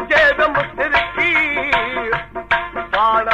सजे मुसरकी पाण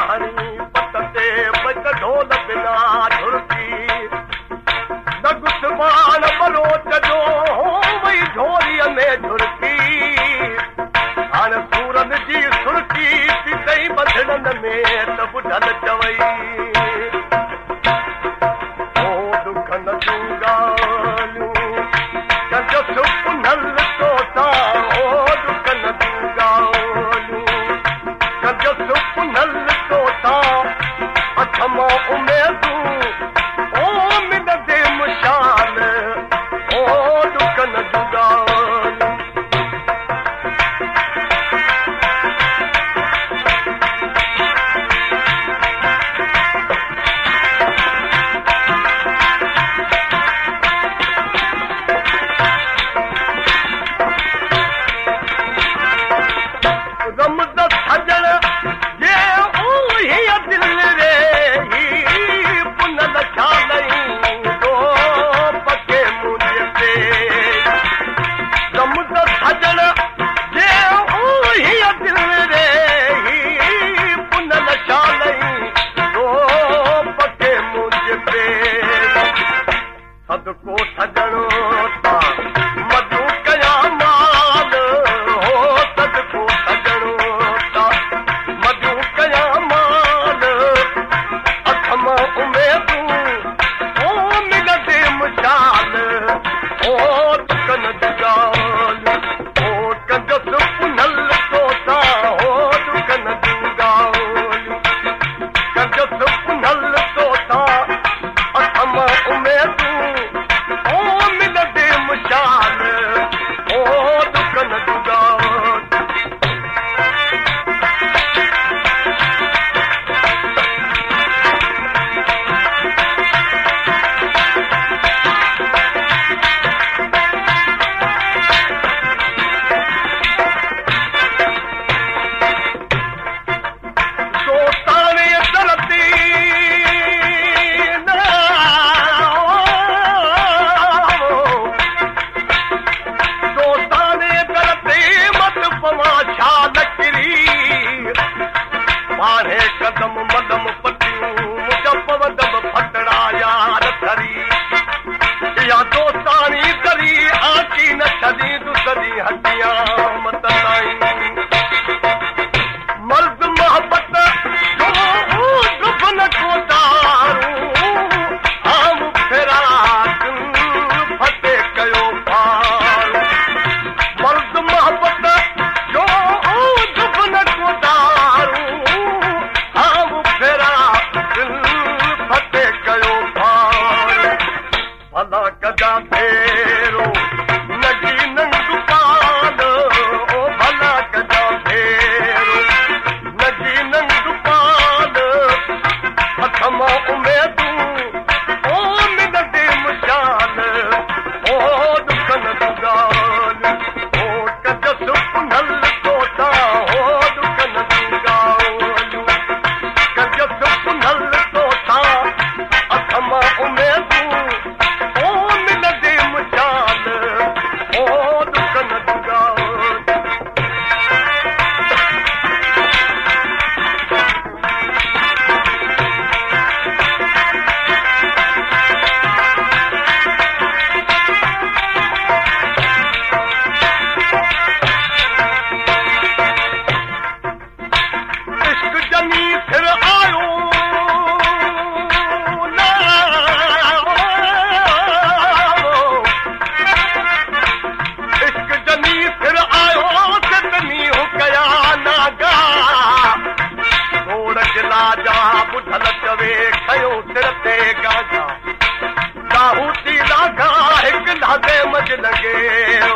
सदको सजणो ता लगे